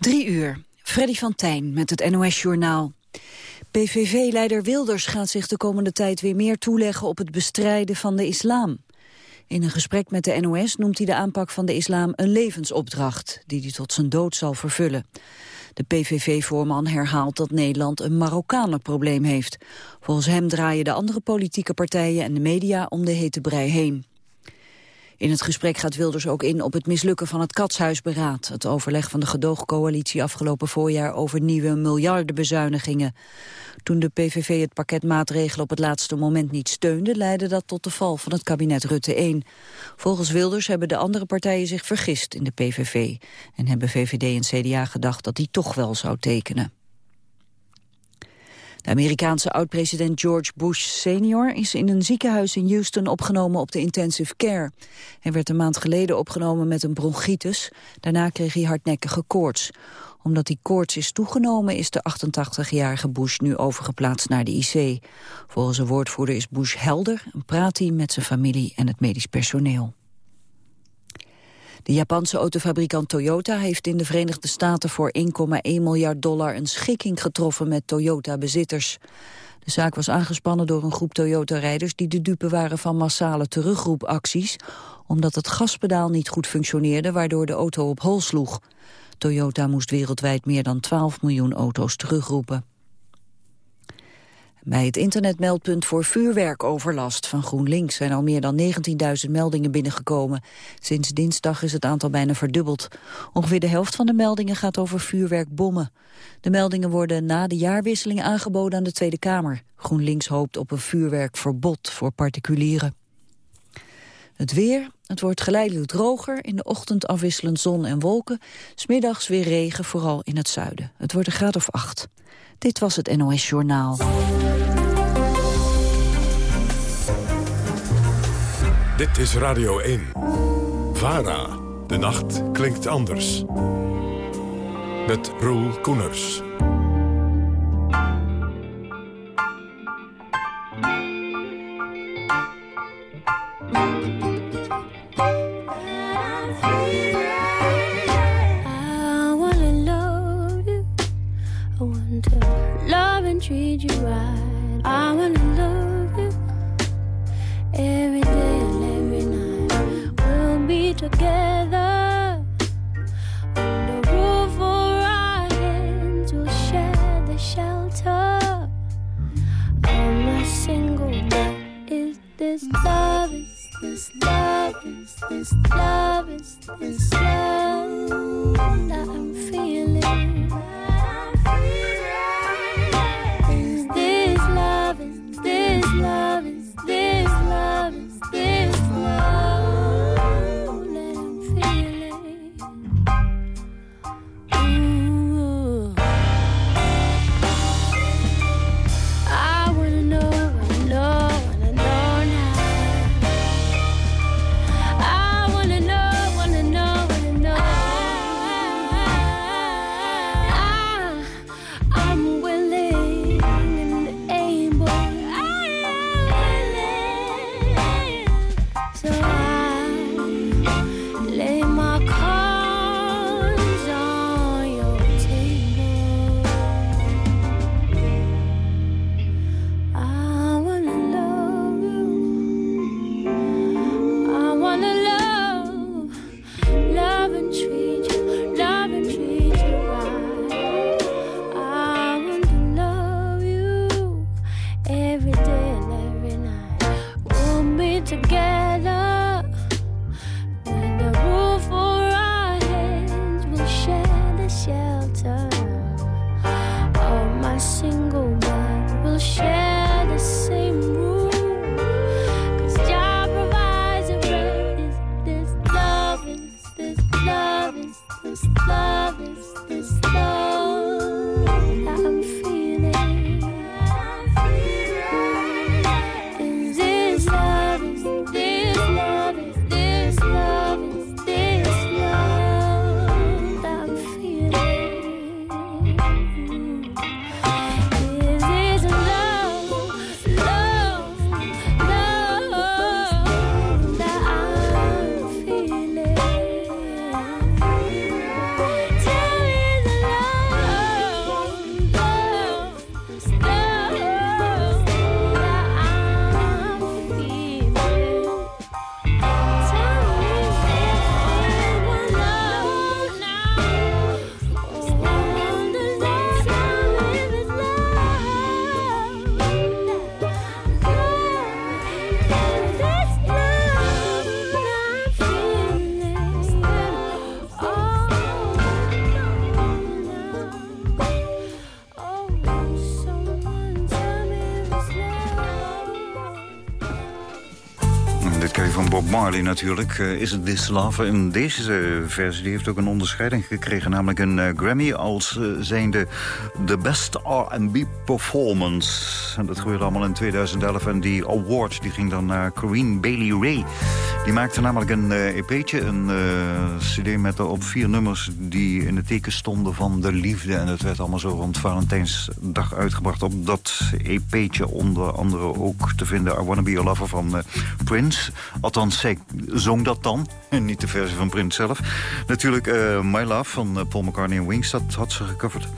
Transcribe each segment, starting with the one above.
Drie uur. Freddy van Tijn met het NOS-journaal. PVV-leider Wilders gaat zich de komende tijd weer meer toeleggen op het bestrijden van de islam. In een gesprek met de NOS noemt hij de aanpak van de islam een levensopdracht, die hij tot zijn dood zal vervullen. De PVV-voorman herhaalt dat Nederland een Marokkanenprobleem heeft. Volgens hem draaien de andere politieke partijen en de media om de hete brei heen. In het gesprek gaat Wilders ook in op het mislukken van het Katshuisberaad. Het overleg van de gedoogcoalitie afgelopen voorjaar over nieuwe miljardenbezuinigingen. Toen de PVV het pakket maatregelen op het laatste moment niet steunde... leidde dat tot de val van het kabinet Rutte 1. Volgens Wilders hebben de andere partijen zich vergist in de PVV... en hebben VVD en CDA gedacht dat die toch wel zou tekenen. De Amerikaanse oud-president George Bush senior is in een ziekenhuis in Houston opgenomen op de intensive care. Hij werd een maand geleden opgenomen met een bronchitis. Daarna kreeg hij hardnekkige koorts. Omdat die koorts is toegenomen is de 88-jarige Bush nu overgeplaatst naar de IC. Volgens een woordvoerder is Bush helder en praat hij met zijn familie en het medisch personeel. De Japanse autofabrikant Toyota heeft in de Verenigde Staten voor 1,1 miljard dollar een schikking getroffen met Toyota-bezitters. De zaak was aangespannen door een groep Toyota-rijders die de dupe waren van massale terugroepacties, omdat het gaspedaal niet goed functioneerde waardoor de auto op hol sloeg. Toyota moest wereldwijd meer dan 12 miljoen auto's terugroepen. Bij het internetmeldpunt voor vuurwerkoverlast van GroenLinks zijn al meer dan 19.000 meldingen binnengekomen. Sinds dinsdag is het aantal bijna verdubbeld. Ongeveer de helft van de meldingen gaat over vuurwerkbommen. De meldingen worden na de jaarwisseling aangeboden aan de Tweede Kamer. GroenLinks hoopt op een vuurwerkverbod voor particulieren. Het weer, het wordt geleidelijk droger, in de ochtend afwisselend zon en wolken. Smiddags weer regen, vooral in het zuiden. Het wordt een graad of acht. Dit was het NOS Journaal. Dit is Radio 1. VARA. De nacht klinkt anders. Met Roel Koeners. treat you right. I wanna love you every day this love? Is this love? Is this love? Is this love that I'm feeling? Bob Marley natuurlijk. Uh, is het This Love? En deze versie die heeft ook een onderscheiding gekregen. Namelijk een uh, Grammy als zijnde de Best R&B Performance. En dat gebeurde allemaal in 2011. En die award die ging dan naar Corinne Bailey Ray. Die maakte namelijk een EP'tje. Een cd met op vier nummers die in het teken stonden van de liefde. En het werd allemaal zo rond Valentijnsdag uitgebracht. Op dat EP'tje onder andere ook te vinden I Wanna Be Your Lover van Prince. Althans, zij zong dat dan. En niet de versie van Prince zelf. Natuurlijk uh, My Love van uh, Paul McCartney en Wings. Dat had ze gecoverd.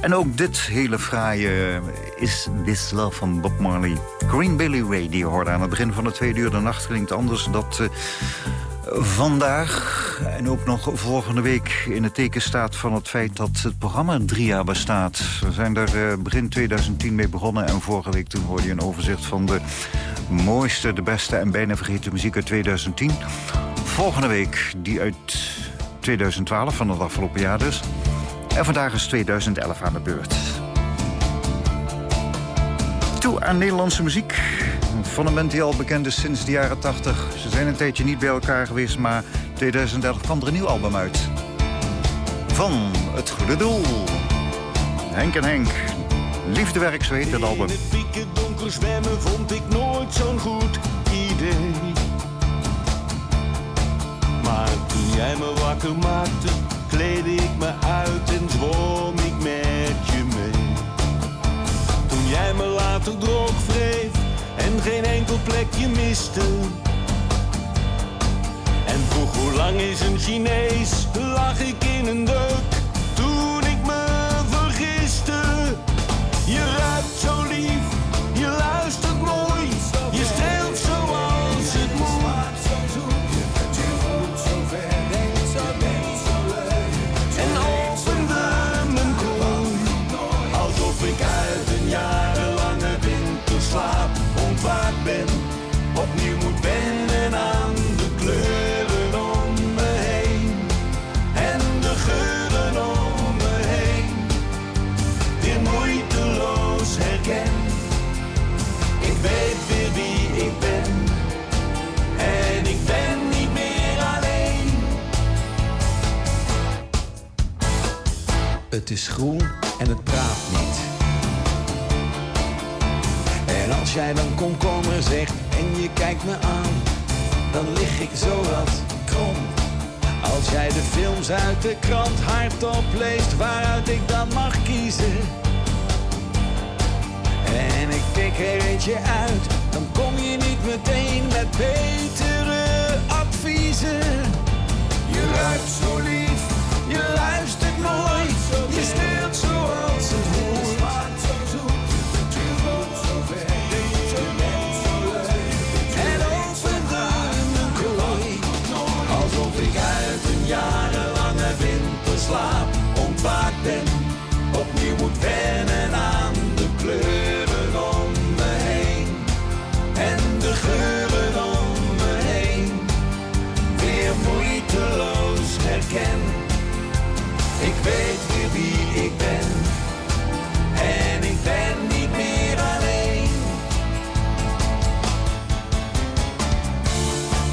En ook dit hele fraaie is This Love van Bob Marley. Green Billy Ray, die hoorde aan het begin van de tweede uur. De nacht klinkt anders. Dat... Vandaag en ook nog volgende week in het teken staat van het feit dat het programma drie jaar bestaat. We zijn daar begin 2010 mee begonnen en vorige week toen hoorde je een overzicht van de mooiste, de beste en bijna vergeten muziek uit 2010. Volgende week die uit 2012, van het afgelopen jaar dus. En vandaag is 2011 aan de beurt. Toe aan Nederlandse muziek. Een fundament die al bekend is sinds de jaren 80. Ze zijn een tijdje niet bij elkaar geweest, maar 2011 kwam er een nieuw album uit. Van Het Goede Doel. Henk en Henk. Liefdewerk, zo het album zwemmen vond ik nooit zo'n goed idee. Maar toen jij me wakker maakte, kleed ik me uit en zwom ik met je mee. Toen jij me later droog wreef en geen enkel plekje miste. En vroeg hoe lang is een Chinees, lag ik in een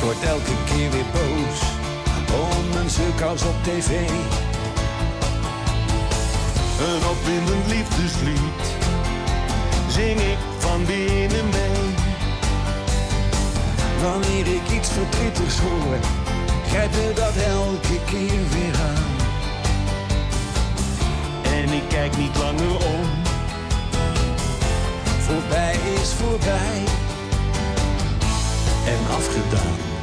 Word elke keer weer boos om een als op tv. Een opwindend liefdeslied zing ik van binnen mee. Wanneer ik iets verdrietigs hoor, grijpt me dat elke keer weer aan. En ik kijk niet langer om. Voorbij is voorbij en afgedaan.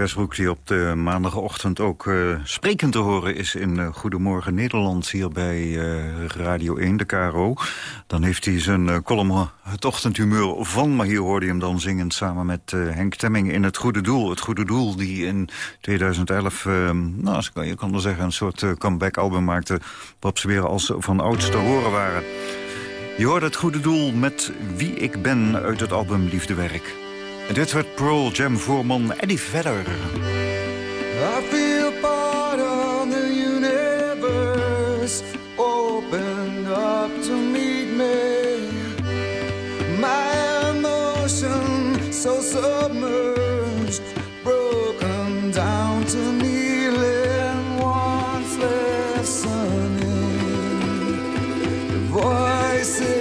Westbroek die op de maandagochtend ook uh, sprekend te horen is in uh, Goedemorgen Nederland hier bij uh, Radio 1, de KRO. Dan heeft hij zijn column Het Ochtendhumeur van, maar hier hoorde je hem dan zingend samen met Henk Temming in Het Goede Doel. Het Goede Doel die in 2011, nou, je kan wel zeggen, een soort comeback album maakte waarop ze weer als van ouds te horen waren. Je hoort Het Goede Doel met Wie ik ben uit het album Liefdewerk. En dit werd Pearl Jam voorman Eddie Vedder. I feel part of the universe open up to meet me. My emotion so submerged, broken down to kneeling, once listening. The voices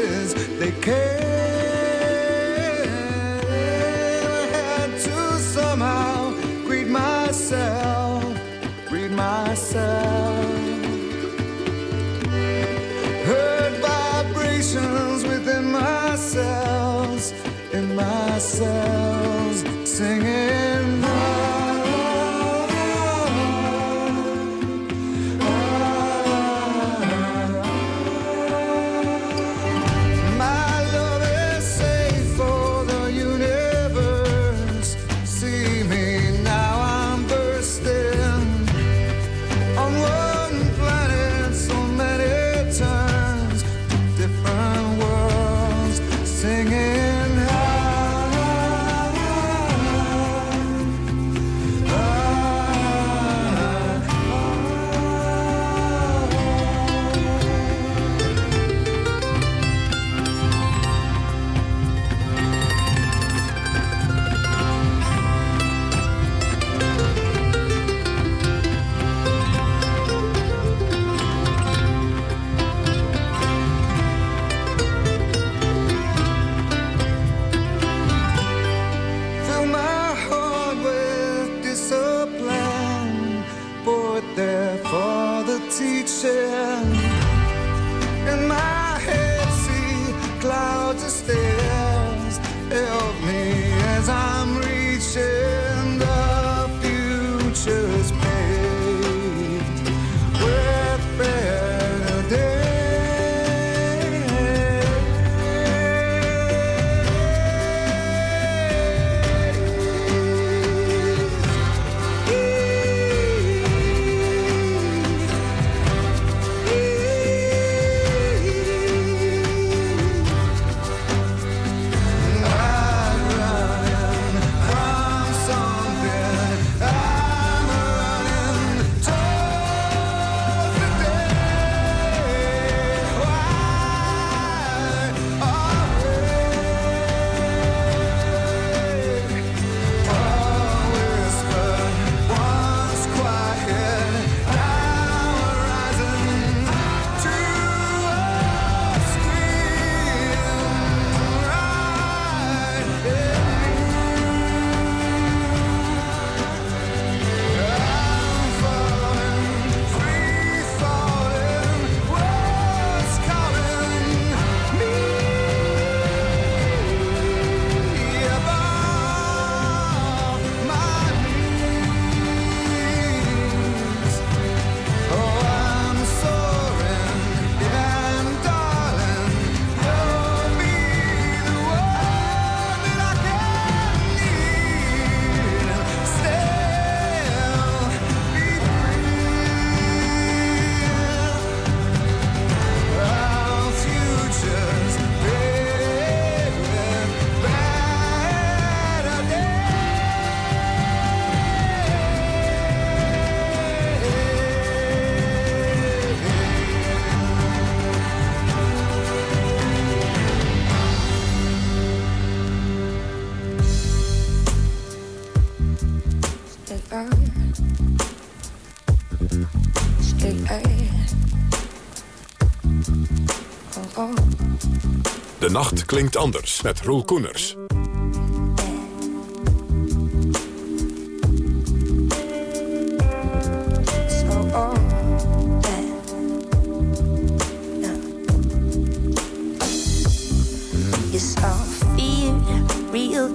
De nacht klinkt anders met Roel Koeners.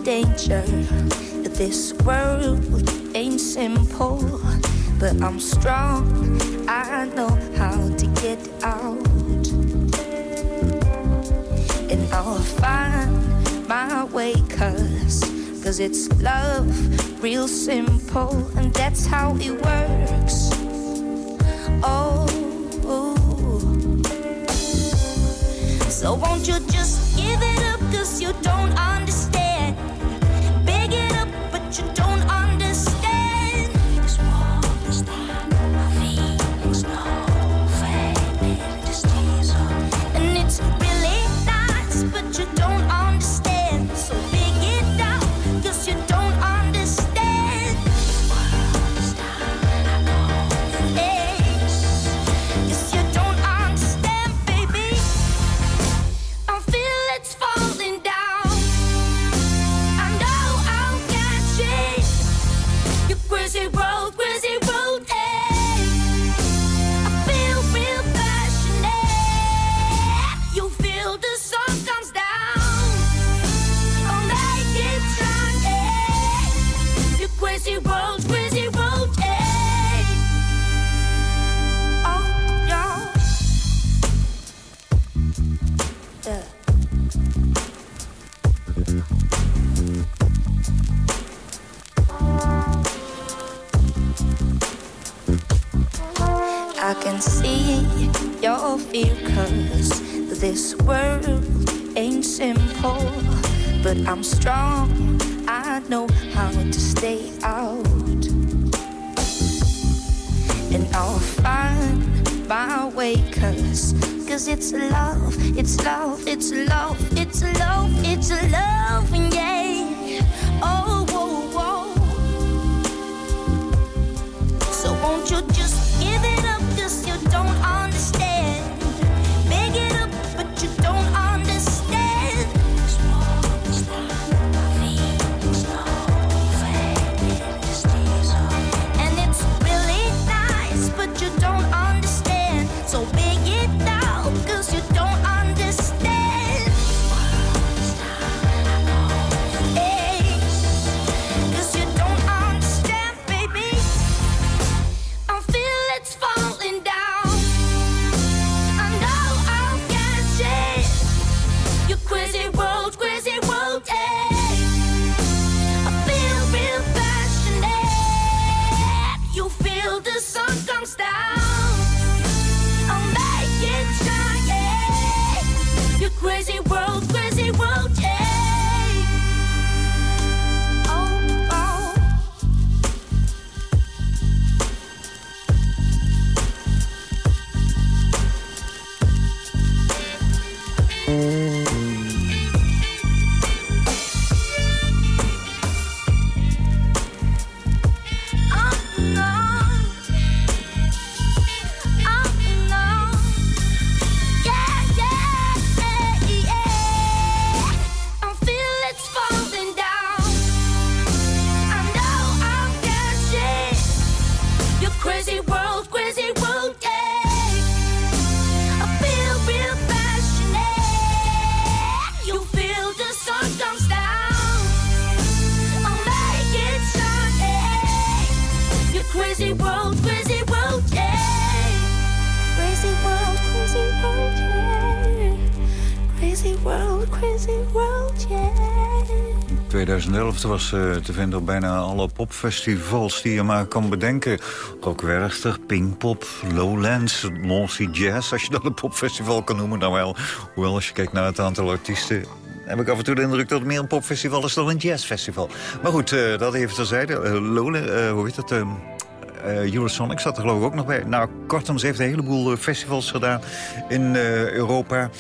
danger. This world ain't simple, but I'm strong. Cause it's love, real simple, and that's how it works. Oh. So won't you just give it up cause you don't understand 2011 was eh, te vinden op bijna alle popfestivals die je maar kan bedenken. Rock Werchter, Pinkpop, Lowlands, Sea Jazz... als je dat een popfestival kan noemen. Nou wel, hoewel als je kijkt naar het aantal artiesten... heb ik af en toe de indruk dat het meer een popfestival is dan een jazzfestival. Maar goed, eh, dat even terzijde. Uh, hoe heet dat... ehm, eh, Eurosonic zat er geloof ik ook nog bij. Nou, kortom, ze heeft een heleboel festivals gedaan in Europa.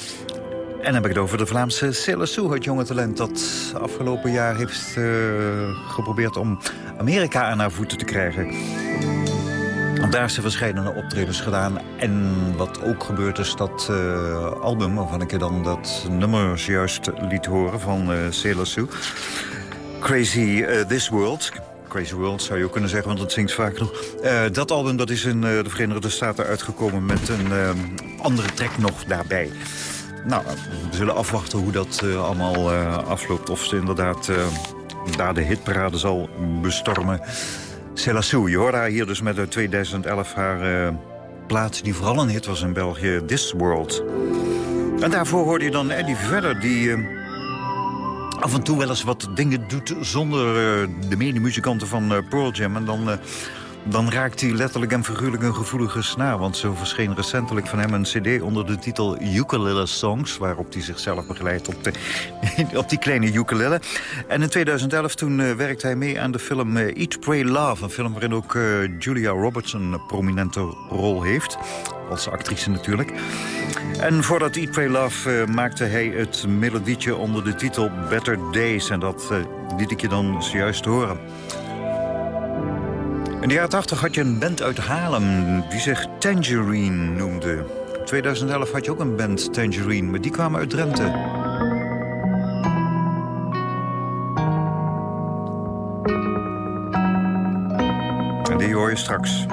En dan heb ik het over de Vlaamse Sailor het jonge talent... dat afgelopen jaar heeft eh, geprobeerd om Amerika aan haar voeten te krijgen. Want daar heeft ze verschillende optredens gedaan. En wat ook gebeurt is dat eh, album... waarvan ik je dan dat nummer juist liet horen van eh Sailor. Crazy This World... Crazy World zou je ook kunnen zeggen, want dat zingt vaak nog. Dat album dat is in eh, de Verenigde Staten uitgekomen met een andere track nog daarbij. Nou, we zullen afwachten hoe dat eh, allemaal eh, afloopt. Of ze inderdaad eh, daar de hitparade zal bestormen. Selassou, je hier dus met uit 2011 haar uh, plaat die vooral een hit was in België, This World. En daarvoor hoorde je dan Eddie Vedder, die af en toe wel eens wat dingen doet zonder de medemuzikanten van Pearl Jam. En dan dan raakt hij letterlijk en figuurlijk een gevoelige snaar. Want zo verscheen recentelijk van hem een cd onder de titel Ukulele Songs... waarop hij zichzelf begeleidt op, de, op die kleine ukulele. En in 2011 toen uh, werkte hij mee aan de film uh, Eat, Pray, Love. Een film waarin ook uh, Julia Roberts een prominente rol heeft. Als actrice natuurlijk. En voordat Eat, Pray, Love maakte hij het melodietje onder de titel Better Days. En dat liet ik je dan zojuist horen. In de jaren 80 had je een band uit Haarlem die zich Tangerine noemde. In 2011 had je ook een band, Tangerine, maar die kwamen uit Drenthe. En die hoor je straks.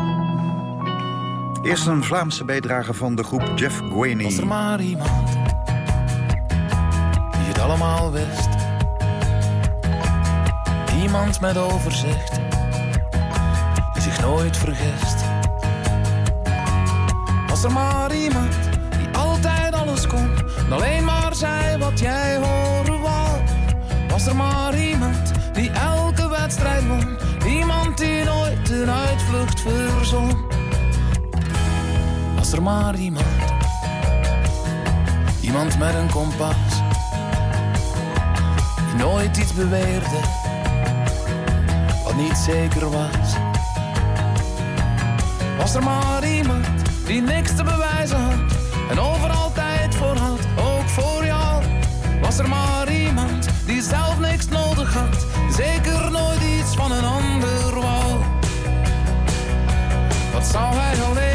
Eerst een Vlaamse bijdrage van de groep Jeff Gueni. Was er maar iemand die het allemaal wist. Iemand met overzicht zich nooit vergist. Was er maar iemand die altijd alles kon, en alleen maar zei wat jij horen wou. Was er maar iemand die elke wedstrijd won, iemand die nooit een uitvlucht verzon. Was er maar iemand, iemand met een kompas, die nooit iets beweerde, wat niet zeker was. Was er maar iemand die niks te bewijzen had en overal tijd voor had, ook voor jou. Was er maar iemand die zelf niks nodig had, zeker nooit iets van een ander wou. Wat zou hij alleen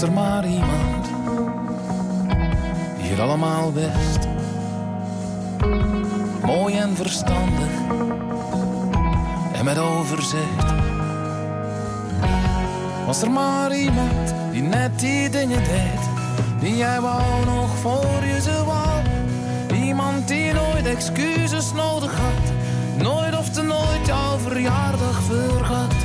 Was er maar iemand die het allemaal wist. Mooi en verstandig en met overzicht. Was er maar iemand die net die dingen deed, die jij wou nog voor je ze wou. Iemand die nooit excuses nodig had, nooit of te nooit jouw verjaardag vergat.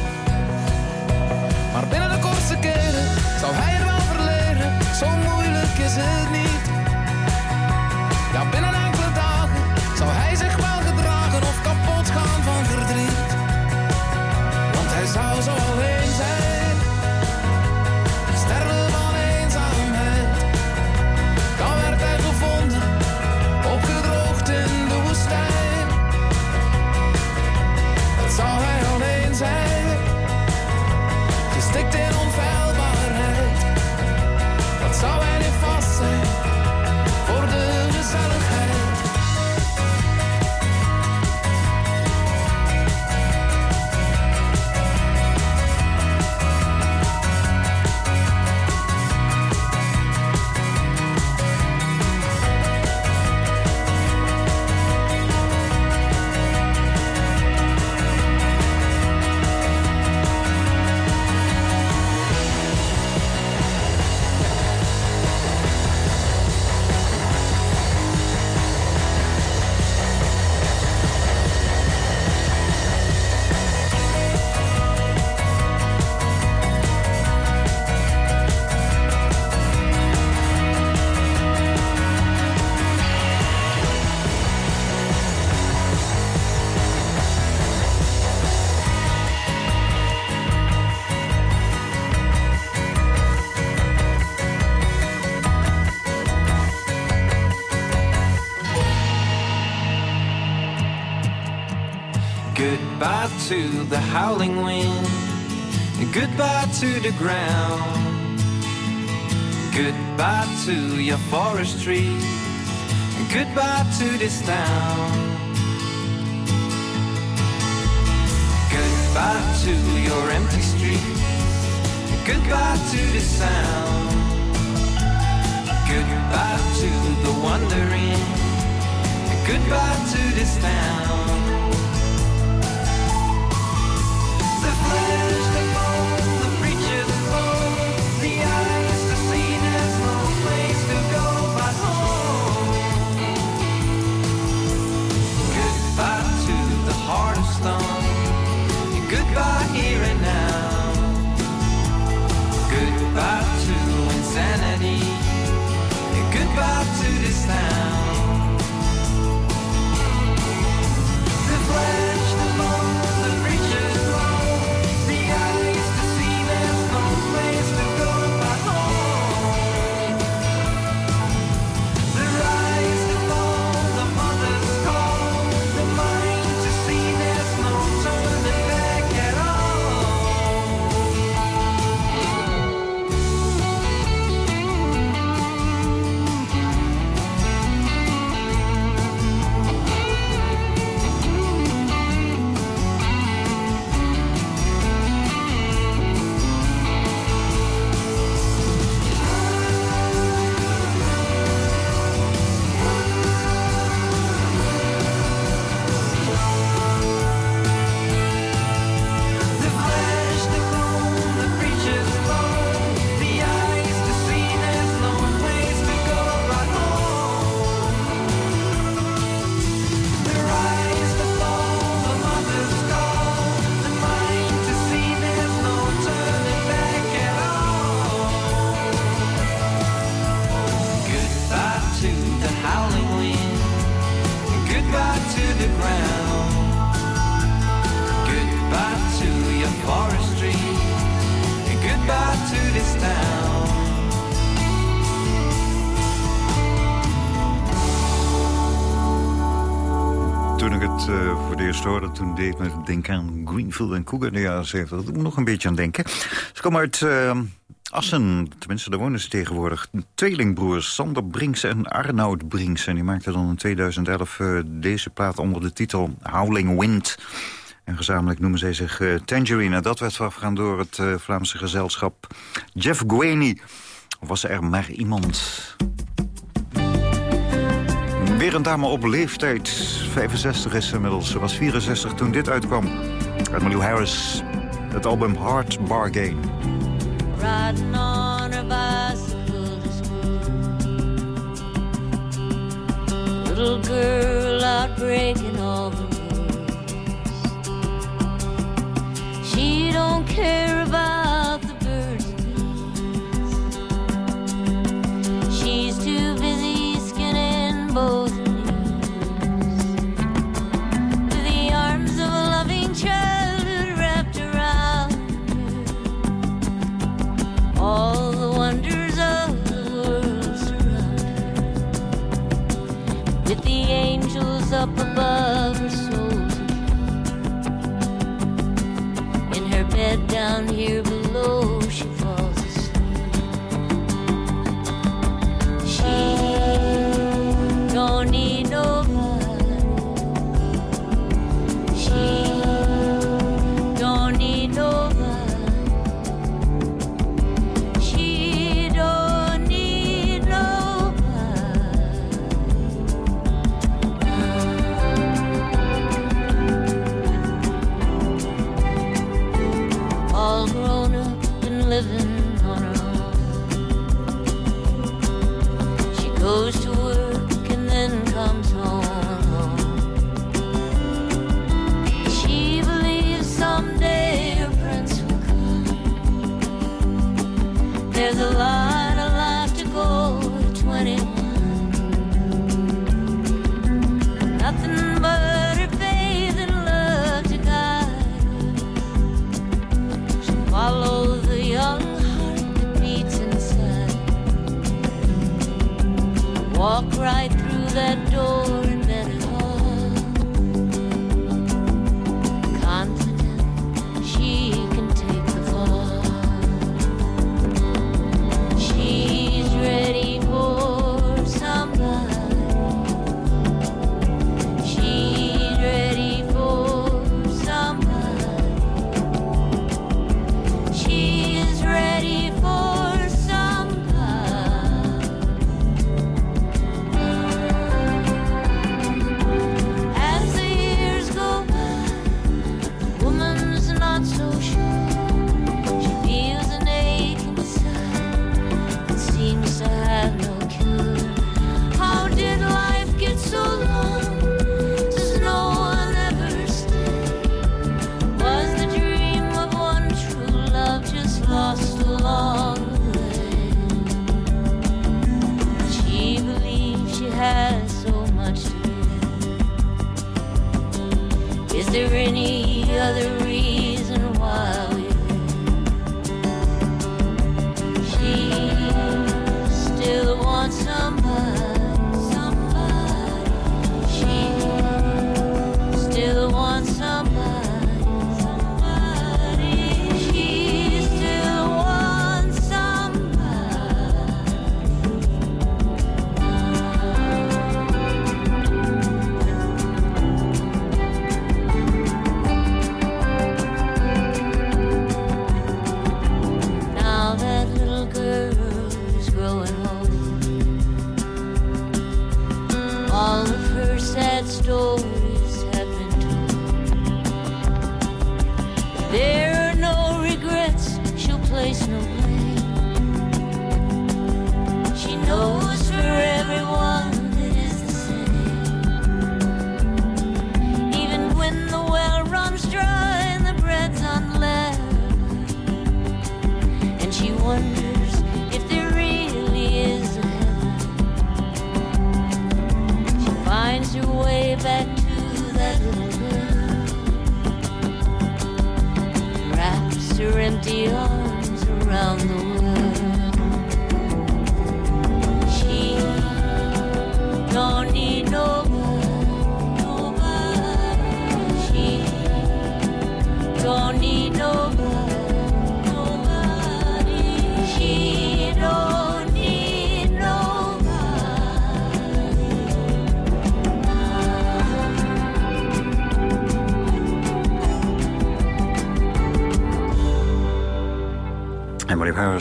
Is het niet. Ja, binnen Goodbye to the howling wind. Goodbye to the ground. Goodbye to your forest trees. Goodbye to this town. Goodbye to your empty streets. Goodbye to the sound. Goodbye to the wandering. Goodbye to this town. The denken aan Greenfield en Cougar de jaren 70. Dat nog een beetje aan denken. Ze komen uit eh, Assen, tenminste daar wonen ze tegenwoordig. Tweelingbroers Sander Brinks en Arnoud Brinks. En die maakten dan in 2011 eh, deze plaat onder de titel Howling Wind. En gezamenlijk noemen zij zich eh, Tangerine. Dat werd voorafgegaan door het Vlaamse gezelschap Jeff. Of was er maar iemand... Weer een dame op leeftijd. 65 is ze inmiddels. Ze was 64 toen dit uitkwam. Emily Harris. Het album Hard Bargain. Little girl all the. She don't care about angels up above her soul. In her bed down here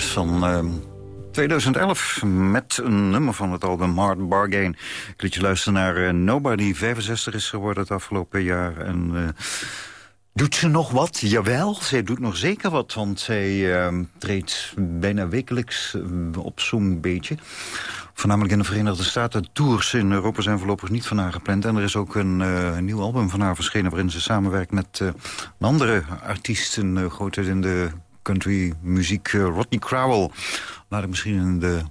Van ehm, 2011 met een nummer van het album Hard Bargain. Ik liet je luisteren naar eh, Nobody, 65 is geworden het afgelopen jaar. En eh, doet ze nog wat? Jawel, zij doet nog zeker wat, want zij ehm, treedt bijna wekelijks eh, op zo'n beetje. Voornamelijk in de Verenigde Staten. Tours in Europa zijn voorlopig niet van haar gepland. En er is ook een nieuw album van haar verschenen... waarin ze samenwerkt met andere artiest... een uh, grootheid in de countrymuziek, uh, Rodney Crowell. Laat ik misschien in de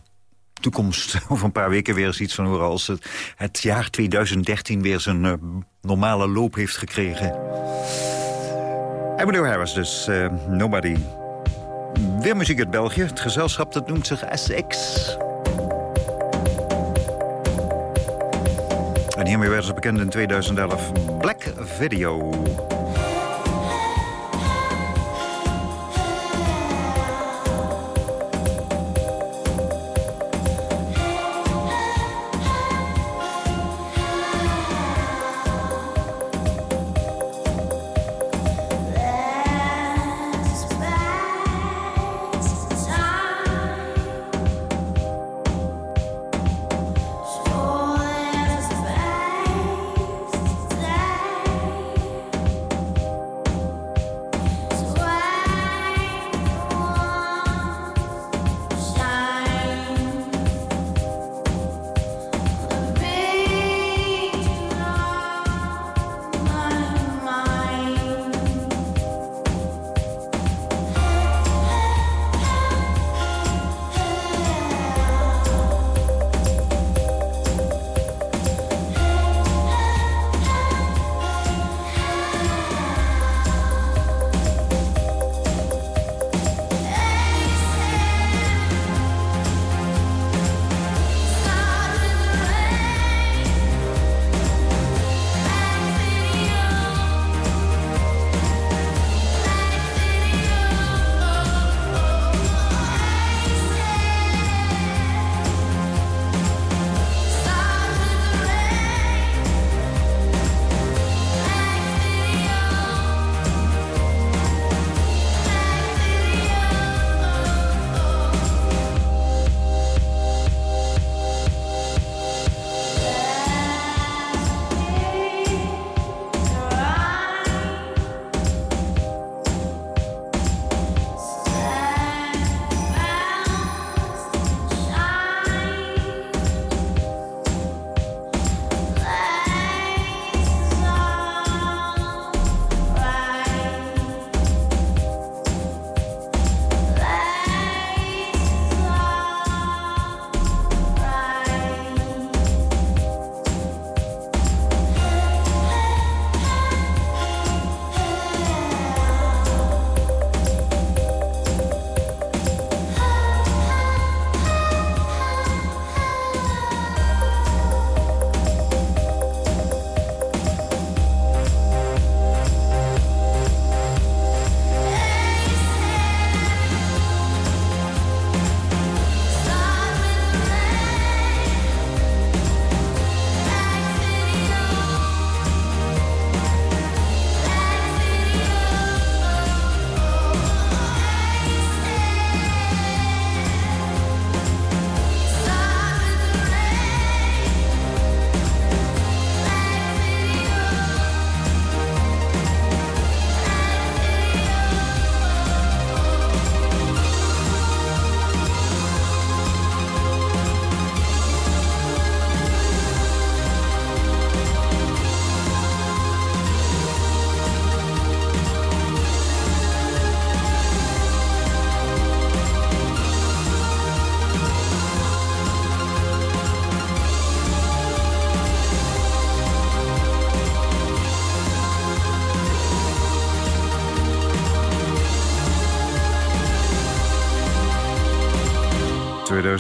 toekomst over een paar weken weer eens iets van horen... als het, het jaar 2013 weer zijn uh, normale loop heeft gekregen. Emily Harris dus, uh, Nobody. Weer muziek uit België. Het gezelschap dat noemt zich SX. En hiermee werden ze bekend in 2011. Black Video.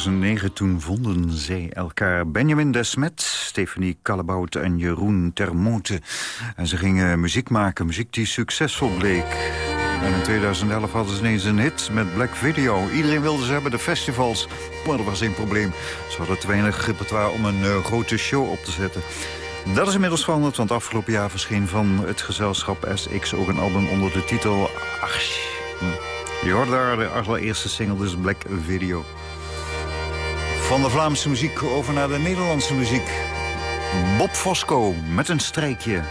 2009, toen vonden zij elkaar. Benjamin Desmet, Stephanie Callebout en Jeroen Termonte. En ze gingen muziek maken, muziek die succesvol bleek. En in 2011 hadden ze ineens een hit met Black Video. Iedereen wilde ze hebben, de festivals. Maar dat was geen probleem. Ze hadden te weinig repertoire om een eh, grote show op te zetten. Dat is inmiddels veranderd, want afgelopen jaar verscheen van het gezelschap SX ook een album onder de titel Arch. Je hoort daar de allereerste single, dus Black Video. Van de Vlaamse muziek over naar de Nederlandse muziek. Bob Fosco met een strijkje.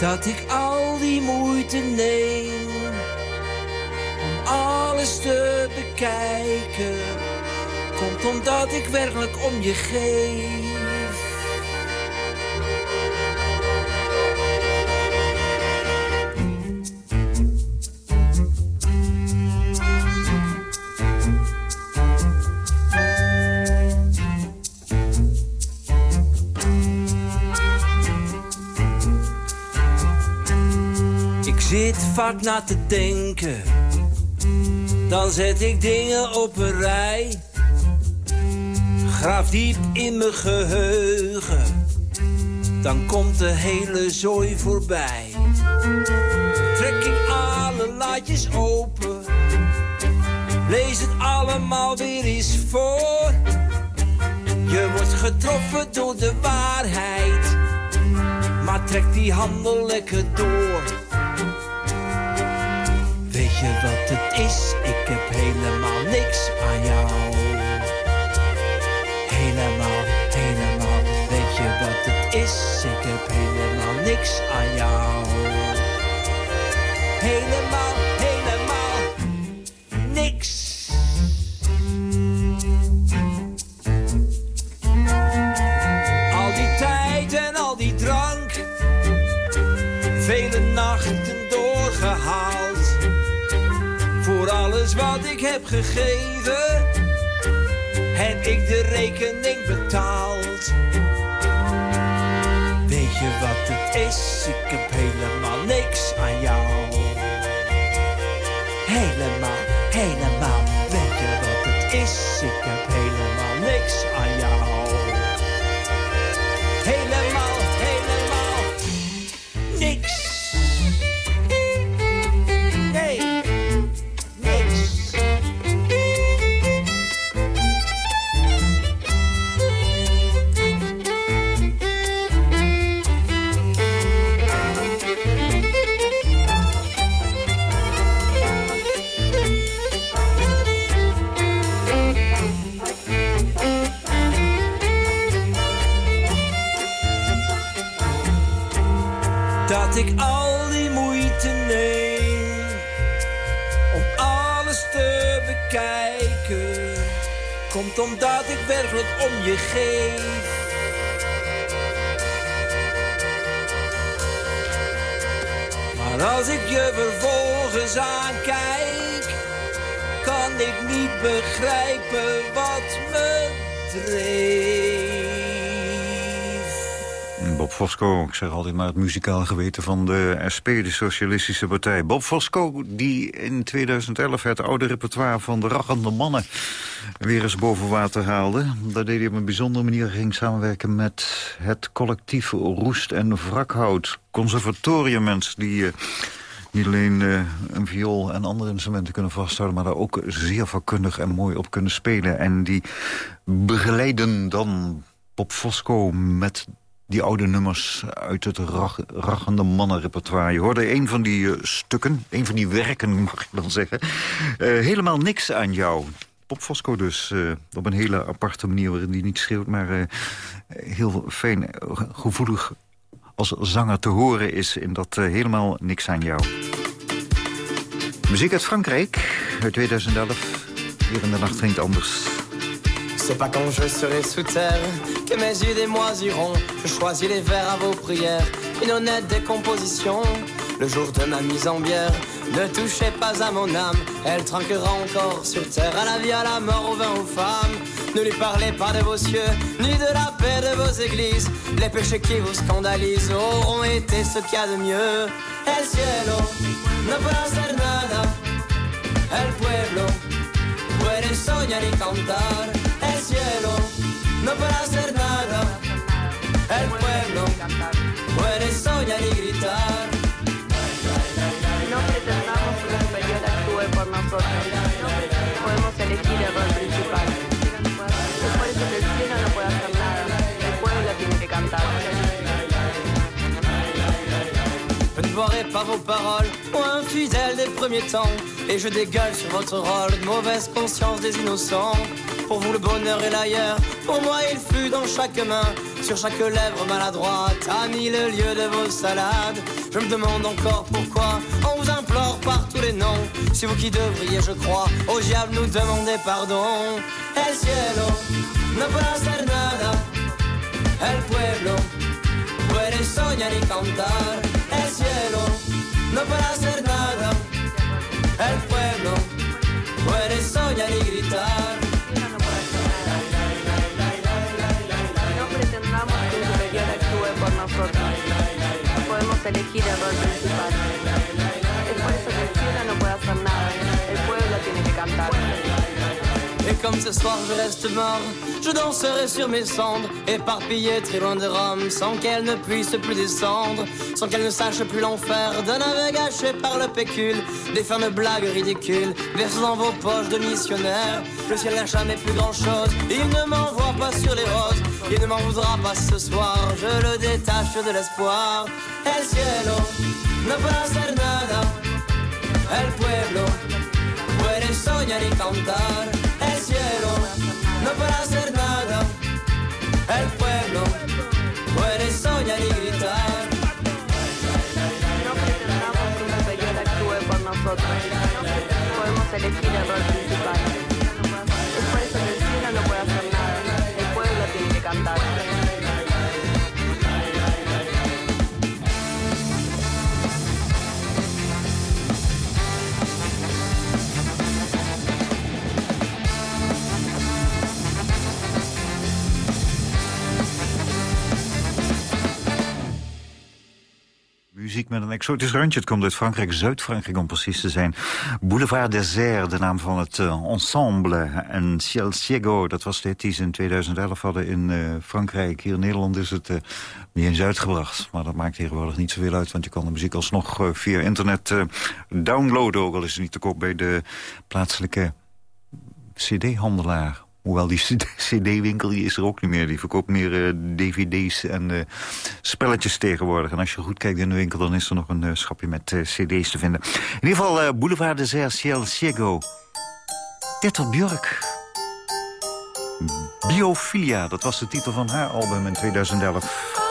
Dat ik al die moeite neem om alles te bekijken, komt omdat ik werkelijk om je geef. Vaak na te denken, dan zet ik dingen op een rij. Graaf diep in mijn geheugen, dan komt de hele zooi voorbij. Trek ik alle laadjes open, lees het allemaal weer eens voor. Je wordt getroffen door de waarheid, maar trek die handel lekker door. Je wat het is? Ik heb helemaal niks aan jou. Helemaal, helemaal. Weet je wat het is? Ik heb helemaal niks aan jou. Helemaal heb gegeven, heb ik de rekening betaald. Weet je wat het is? Ik Ik zeg altijd maar het muzikaal geweten van de SP, de Socialistische Partij. Bob Fosco, die in 2011 het oude repertoire van de Rachende Mannen weer eens boven water haalde. Dat deed hij op een bijzondere manier, ging samenwerken met het collectief Roest en Wrakhout. Conservatoriummensen die... eh, niet alleen eh, een viool en andere instrumenten kunnen vasthouden... maar daar ook zeer vakkundig en mooi op kunnen spelen. En die begeleiden dan Bob Fosco met die oude nummers uit het rach, rachende mannenrepertoire. Je hoorde een van die eh, stukken, een van die werken, mag ik dan zeggen. Eh, helemaal niks aan jou. Bob Fosco dus, eh, op een hele aparte manier... waarin hij niet schreeuwt, maar heel fijn, gevoelig als zanger te horen is... in dat helemaal niks aan jou. Muziek uit Frankrijk, uit 2011. Hier in de nacht ging het anders. C'est pas quand je serai sous terre que mes yeux démoisiront. Je choisis les vers à vos prières, une honnête décomposition. Le jour de ma mise en bière, ne touchez pas à mon âme. Elle trinquera encore sur terre, à la vie, à la mort, au vin, aux femmes. Ne lui parlez pas de vos cieux, ni de la paix de vos églises. Les péchés qui vous scandalisent auront été ce qu'il y a de mieux. El cielo no puede hacer nada. el pueblo puede soñar y cantar. El cielo no puede hacer nada. El pueblo puede soñar y gritar. No pretendamos que un superior actúe por nosotros. Pas vos paroles, moi infidèle des premiers temps. Et je dégueule sur votre rôle mauvaise conscience des innocents. Pour vous le bonheur est l'ailleurs, pour moi il fut dans chaque main. Sur chaque lèvre maladroite, à mille lieues de vos salades. Je me demande encore pourquoi on vous implore par tous les noms. C'est vous qui devriez, je crois, au diable nous demander pardon. El cielo no puede hacer nada. El pueblo puede soñar y cantar. No puede hacer nada. El pueblo puede soñar y gritar. No pretendamos que un superior actúe por nosotros. Podemos elegir el rol principal. Comme ce soir je reste mort, je danserai sur mes cendres, éparpillées très loin de Rome, sans qu'elle ne puisse plus descendre, sans qu'elle ne sache plus l'enfer d'un aveugle gâché par le pécule, des de blagues ridicules, versées dans vos poches de missionnaires. Le ciel n'a jamais plus grand chose, il ne m'envoie pas sur les roses, il ne m'en voudra pas ce soir, je le détache de l'espoir. El cielo no puede hacer nada, el pueblo puede soñar y cantar. No puede hacer nada. El pueblo puede soñar y gritar. No pretendamos que un superior actúe por nosotros. Podemos elegir el rol principal. Muziek met een exotisch randje. Het komt uit Frankrijk, Zuid-Frankrijk om precies te zijn. Boulevard Désert, de naam van het eh, ensemble. En Ciel Ciego, dat was de die ze in 2011 hadden in eh, Frankrijk. Hier in Nederland is het eh, niet eens uitgebracht. Maar dat maakt tegenwoordig niet zoveel uit... want je kan de muziek alsnog via internet downloaden. Ook al is het niet te koop bij de plaatselijke cd-handelaar. Hoewel die cd-winkel is er ook niet meer. Die verkoopt meer eh, dvd's en eh, spelletjes tegenwoordig. En als je goed kijkt in de winkel, dan is er nog een eh, schapje met cd's te vinden. In ieder geval, Boulevard Airs, Ciel Ciego. Tette Björk. Biofilia, dat was de titel van haar album in 2011.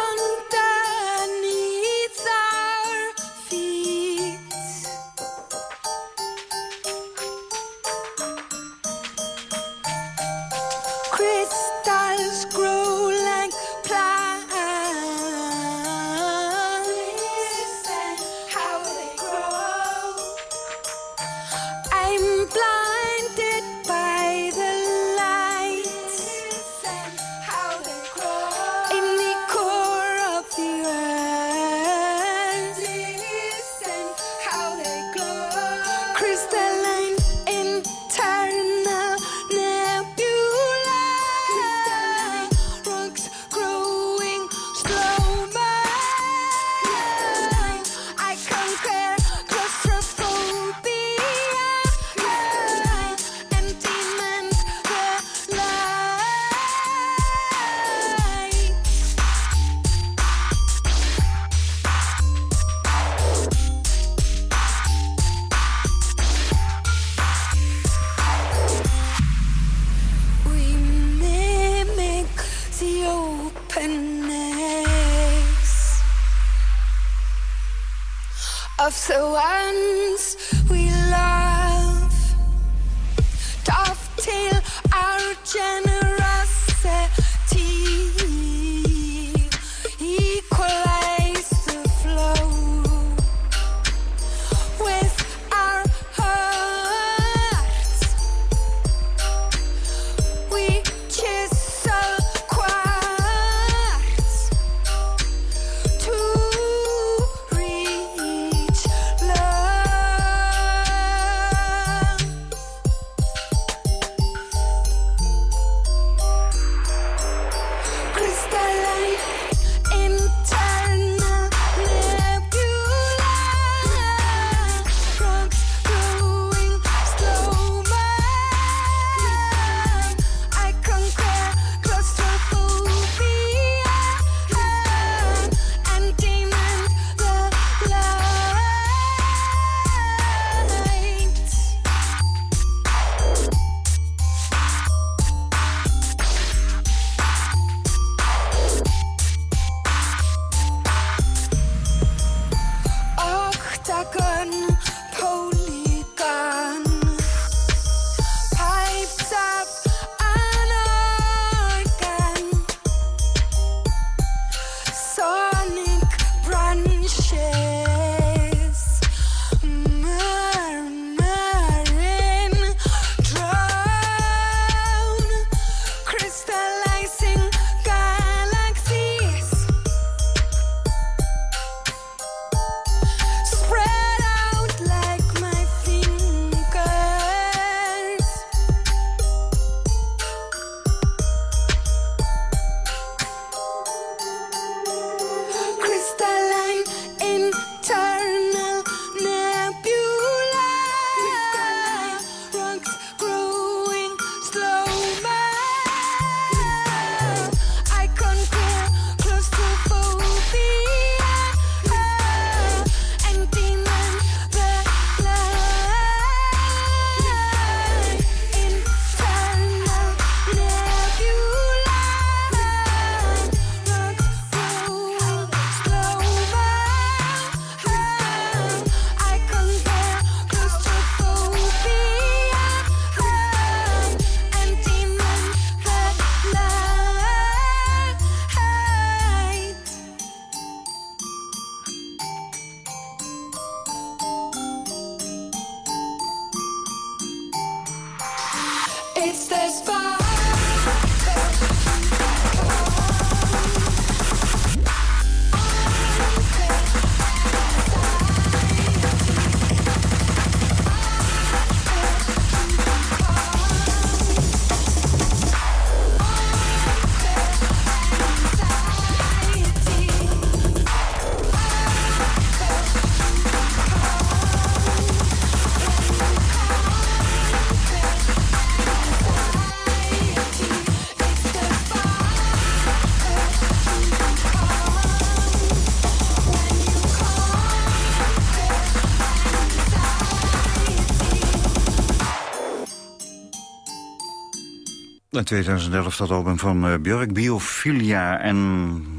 Uit 2011 dat album van eh, Björk, Biophilia. En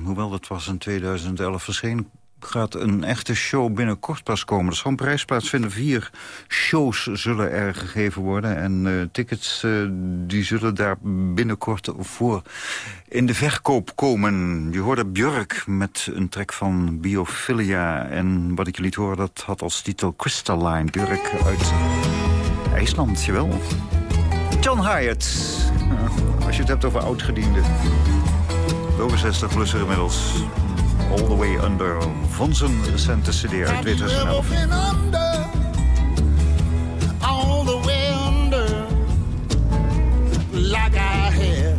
hoewel dat was in 2011 verschenen... gaat een echte show binnenkort pas komen. Zal een prijs plaatsvinden. Vier shows zullen er gegeven worden. En eh, tickets eh, die zullen daar binnenkort voor in de verkoop komen. Je hoorde Björk met een track van Biophilia. En wat ik je liet horen, dat had als titel Crystalline. Björk uit IJsland, jawel. John Hyatt. Als je het hebt over oudgedienden. Over 60 plus er inmiddels. All the way under. Van zijn recente cd uit 2011. been under, all the way under, like I have,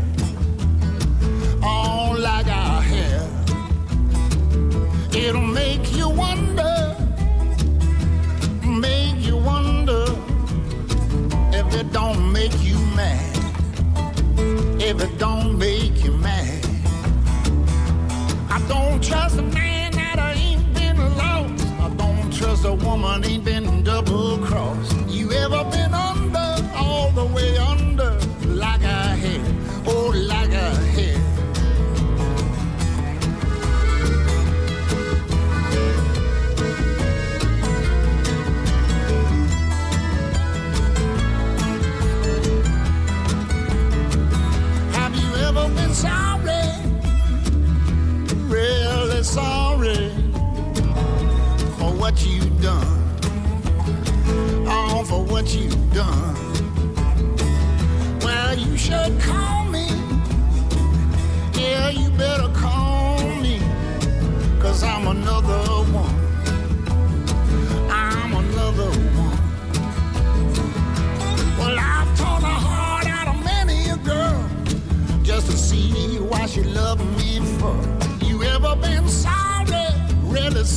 all like I have. It'll make you wonder,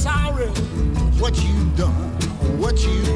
sorry, what you done, what you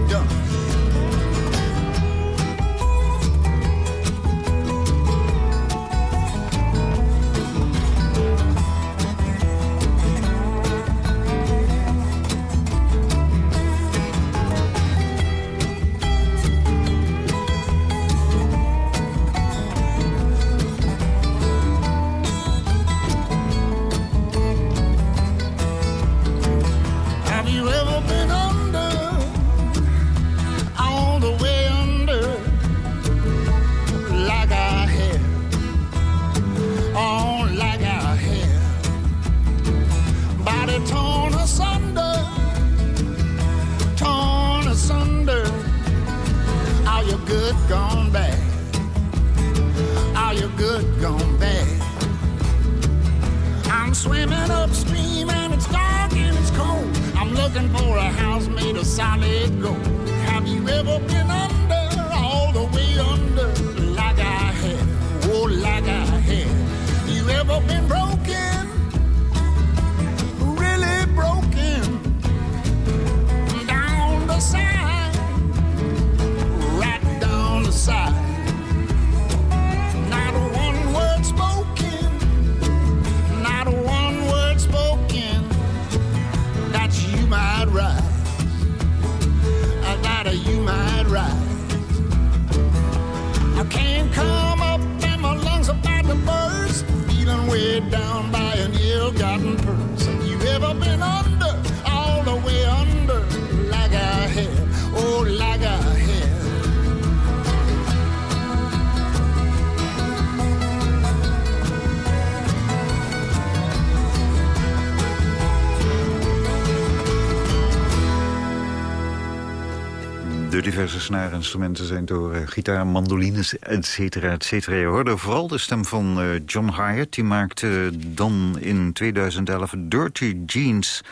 diverse snaarinstrumenten zijn door eh, gitaar, mandolines, et cetera, et cetera. Je hoorde vooral de stem van eh, John Hyatt. Die maakte dan in 2011 Dirty Jeans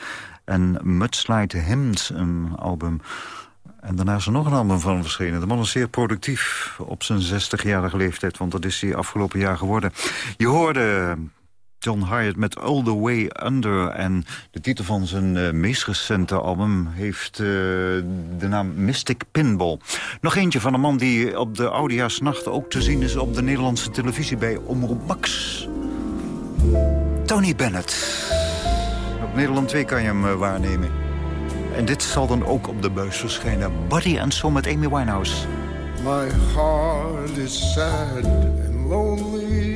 en Mudslide Hymns, een album... En daarna is er nog een album van verschenen. De man is zeer productief op zijn 60-jarige leeftijd... want dat is hij afgelopen jaar geworden. Je hoorde John Hyatt met All the Way Under. En de titel van zijn eh, meest recente album heeft eh, de naam Mystic Pinball. Nog eentje van een man die op de Oudejaarsnacht ook te zien is... op de Nederlandse televisie bij Omroep Max. Tony Bennett. Op Nederland 2 kan je hem eh, waarnemen. En dit zal dan ook op de buis verschijnen. Body and Soul met Amy Winehouse. My heart is sad and lonely.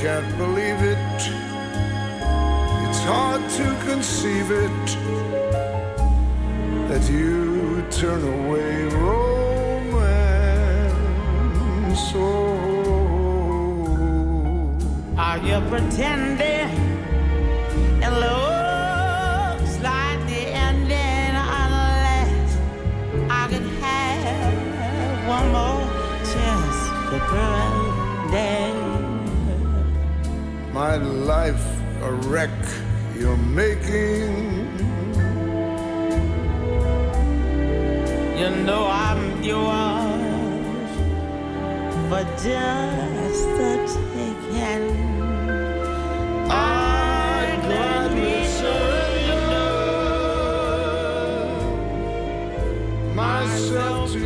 can't believe it. It's hard to conceive it that you turn away romance. Oh. Are you pretending? It looks like the ending unless I could have one more chance to pretend. My life a wreck you're making. You know I'm yours for just the taking. I gladly surrender myself to